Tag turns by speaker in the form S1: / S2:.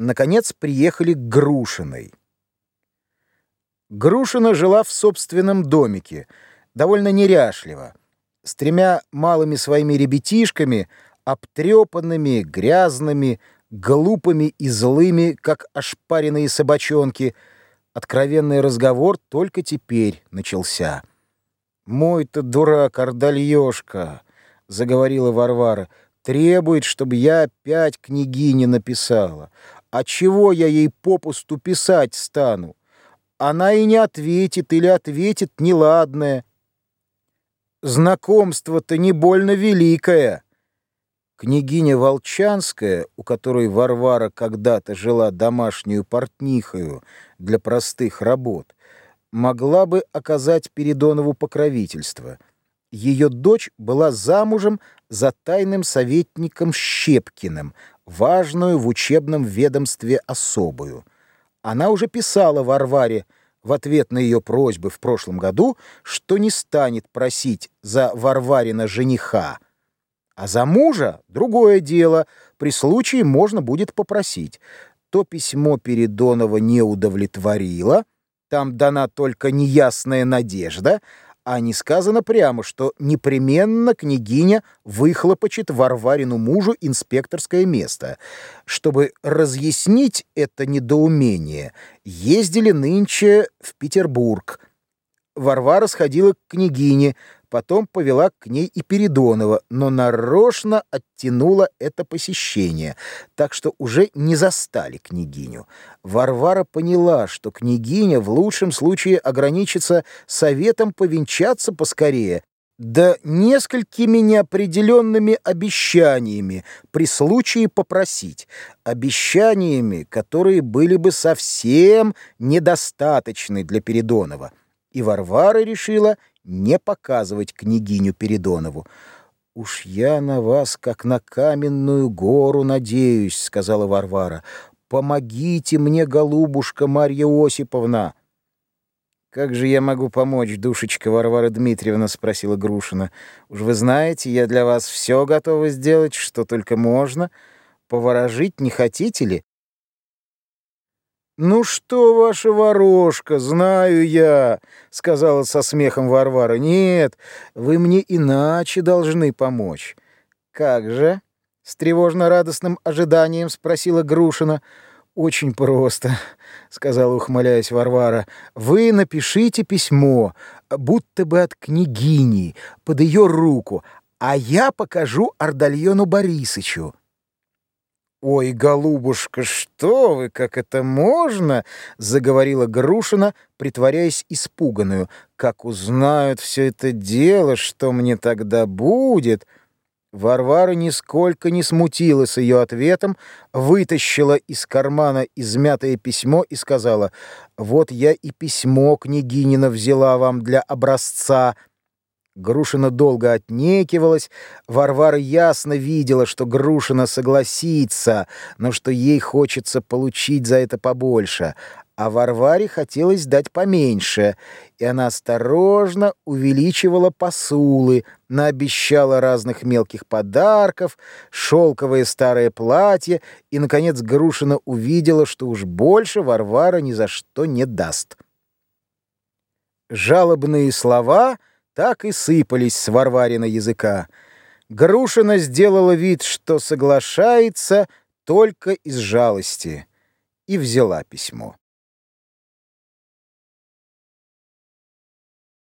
S1: наконец приехали к Грушиной. Грушина жила в собственном домике, довольно неряшливо, с тремя малыми своими ребятишками, обтрепанными, грязными, глупыми и злыми, как ошпаренные собачонки. Откровенный разговор только теперь начался. «Мой-то дурак, Ордальёшка!» — заговорила Варвара. «Требует, чтобы я опять княгине написала. А чего я ей попусту писать стану? Она и не ответит или ответит неладное. Знакомство-то не больно великое». Княгиня Волчанская, у которой Варвара когда-то жила домашнюю портнихою для простых работ, могла бы оказать Передонову покровительство. Ее дочь была замужем за тайным советником Щепкиным, важную в учебном ведомстве особую. Она уже писала Варваре в ответ на ее просьбы в прошлом году, что не станет просить за Варварина жениха, а за мужа — другое дело, при случае можно будет попросить. То письмо Передонова не удовлетворило — там дана только неясная надежда, а не сказано прямо, что непременно княгиня выхлопочет Варварину мужу инспекторское место. Чтобы разъяснить это недоумение, ездили нынче в Петербург. Варвара сходила к княгине, потом повела к ней и Передонова, но нарочно оттянула это посещение, так что уже не застали княгиню. Варвара поняла, что княгиня в лучшем случае ограничится советом повенчаться поскорее, да несколькими неопределенными обещаниями при случае попросить, обещаниями, которые были бы совсем недостаточны для Передонова. И Варвара решила не показывать княгиню Передонову. «Уж я на вас, как на каменную гору, надеюсь», — сказала Варвара. «Помогите мне, голубушка Марья Осиповна». «Как же я могу помочь, душечка Варвара Дмитриевна?» — спросила Грушина. «Уж вы знаете, я для вас все готова сделать, что только можно. Поворожить не хотите ли?» «Ну что, ваша ворожка, знаю я», — сказала со смехом Варвара. «Нет, вы мне иначе должны помочь». «Как же?» — с тревожно-радостным ожиданием спросила Грушина. «Очень просто», — сказала, ухмыляясь Варвара. «Вы напишите письмо, будто бы от княгини, под ее руку, а я покажу Ардальону Борисычу». «Ой, голубушка, что вы, как это можно?» — заговорила Грушина, притворяясь испуганную. «Как узнают все это дело, что мне тогда будет?» Варвара нисколько не смутилась ее ответом, вытащила из кармана измятое письмо и сказала, «Вот я и письмо княгинина взяла вам для образца, Грушина долго отнекивалась. Варвара ясно видела, что Грушина согласится, но что ей хочется получить за это побольше. А Варваре хотелось дать поменьше, и она осторожно увеличивала посулы, наобещала разных мелких подарков, шелковое старое платье, и, наконец, Грушина увидела, что уж больше Варвара ни за что не даст. Жалобные слова — так и сыпались с Варварина языка. Грушина сделала вид, что соглашается только из жалости, и взяла письмо.